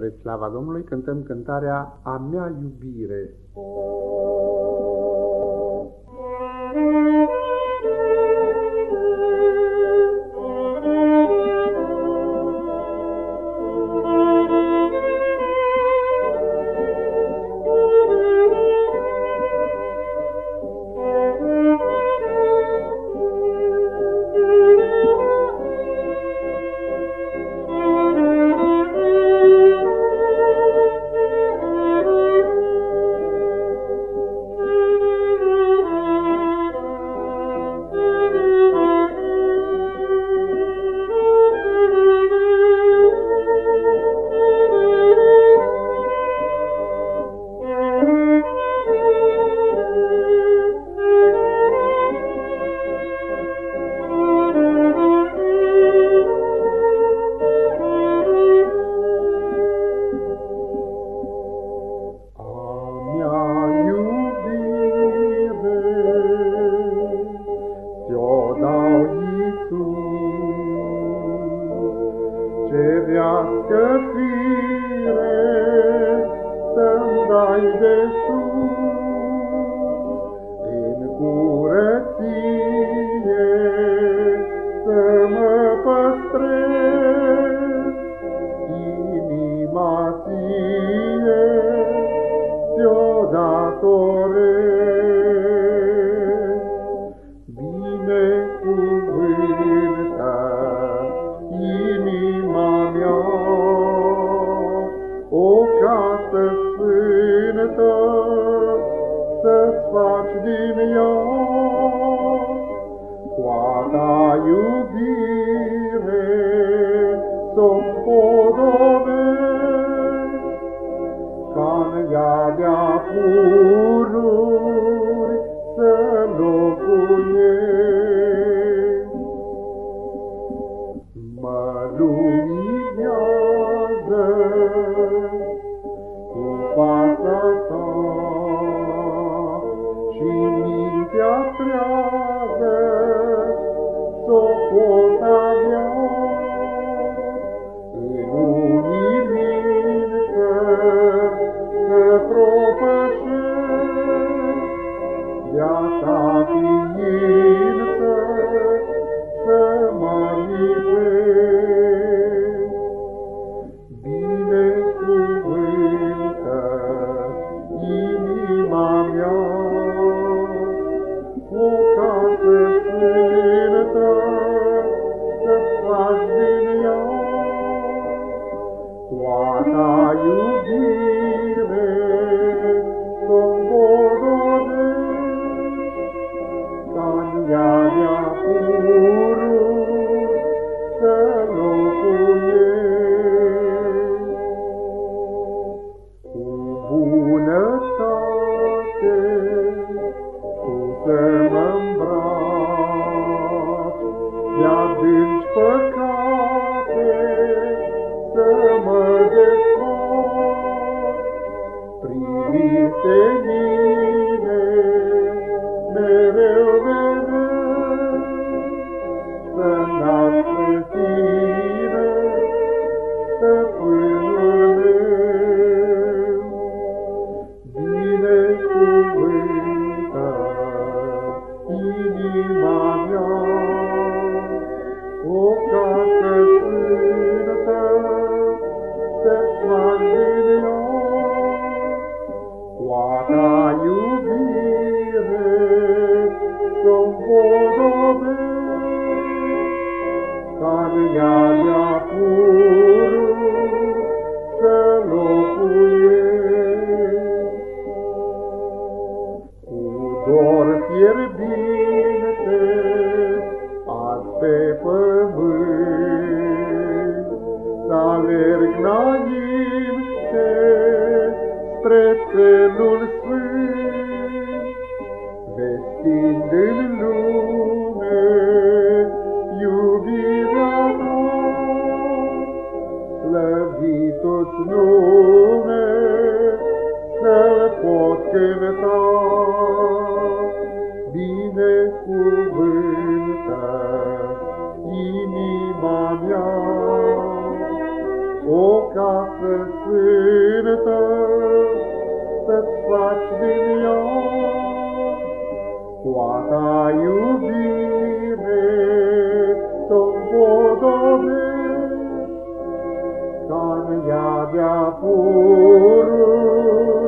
Spre slava Domnului cântăm cântarea A mea iubire. Vească fire să-mi dai de sus, în curăție să mă păstrez, inima ție ți-o datorez. De-a Privite mine, mereu vedem, Să nască tine, stăpânul meu. Binecuvântă inima mea, O casă sfântă, să-ți faci vestind în lume iubirea ta. Slăvit-ți nume, să-l pot cânta, binecuvântă inima mea, o casă sfântă, Să-ți faci din ea cu a ta iubire, Să-o împodobești ca în ea de-a purul,